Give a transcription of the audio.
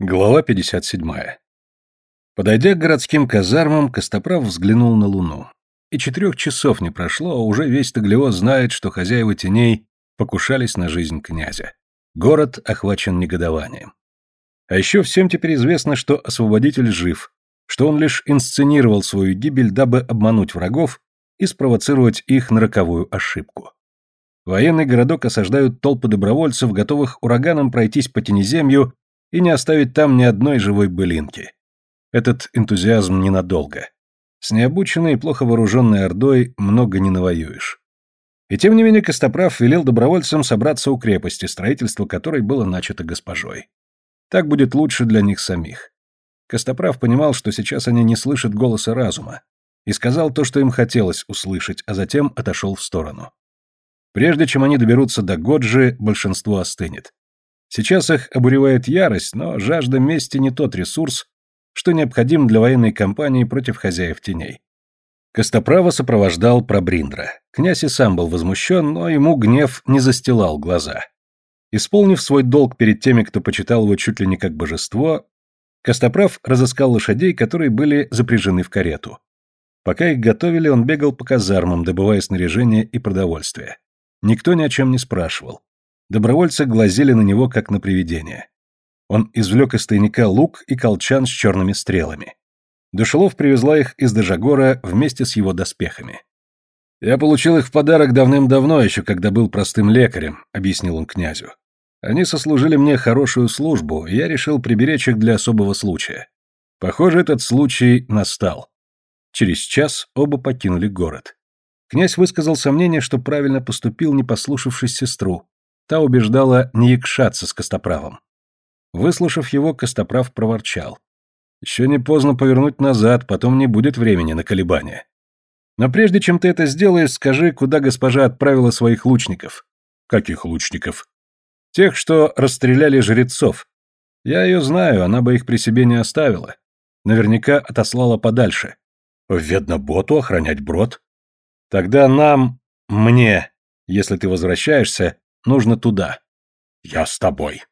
Глава 57. Подойдя к городским казармам, Костоправ взглянул на луну. И четырех часов не прошло, а уже весь Таглиоз знает, что хозяева теней покушались на жизнь князя. Город охвачен негодованием. А еще всем теперь известно, что освободитель жив, что он лишь инсценировал свою гибель, дабы обмануть врагов и спровоцировать их на роковую ошибку. Военный городок осаждают толпы добровольцев, готовых ураганом пройтись по тенеземью и не оставить там ни одной живой былинки. Этот энтузиазм ненадолго. С необученной и плохо вооруженной ордой много не навоюешь. И тем не менее Костоправ велел добровольцам собраться у крепости, строительство которой было начато госпожой. Так будет лучше для них самих. Костоправ понимал, что сейчас они не слышат голоса разума, и сказал то, что им хотелось услышать, а затем отошел в сторону. Прежде чем они доберутся до Годжи, большинство остынет. Сейчас их обуревает ярость, но жажда мести не тот ресурс, что необходим для военной кампании против хозяев теней. Костоправа сопровождал Пробриндра. Князь и сам был возмущен, но ему гнев не застилал глаза. Исполнив свой долг перед теми, кто почитал его чуть ли не как божество, Костоправ разыскал лошадей, которые были запряжены в карету. Пока их готовили, он бегал по казармам, добывая снаряжение и продовольствие. Никто ни о чем не спрашивал. Добровольцы глазели на него, как на привидение. Он извлек из тайника лук и колчан с черными стрелами. Душелов привезла их из Дежагора вместе с его доспехами. «Я получил их в подарок давным-давно, еще когда был простым лекарем», — объяснил он князю. «Они сослужили мне хорошую службу, и я решил приберечь их для особого случая. Похоже, этот случай настал». Через час оба покинули город. Князь высказал сомнение, что правильно поступил, не послушавшись сестру, Та убеждала не якшаться с Костоправом. Выслушав его, Костоправ проворчал. «Еще не поздно повернуть назад, потом не будет времени на колебания. Но прежде чем ты это сделаешь, скажи, куда госпожа отправила своих лучников». «Каких лучников?» «Тех, что расстреляли жрецов. Я ее знаю, она бы их при себе не оставила. Наверняка отослала подальше. В Ведноботу охранять брод. Тогда нам, мне, если ты возвращаешься, Нужно туда. Я с тобой.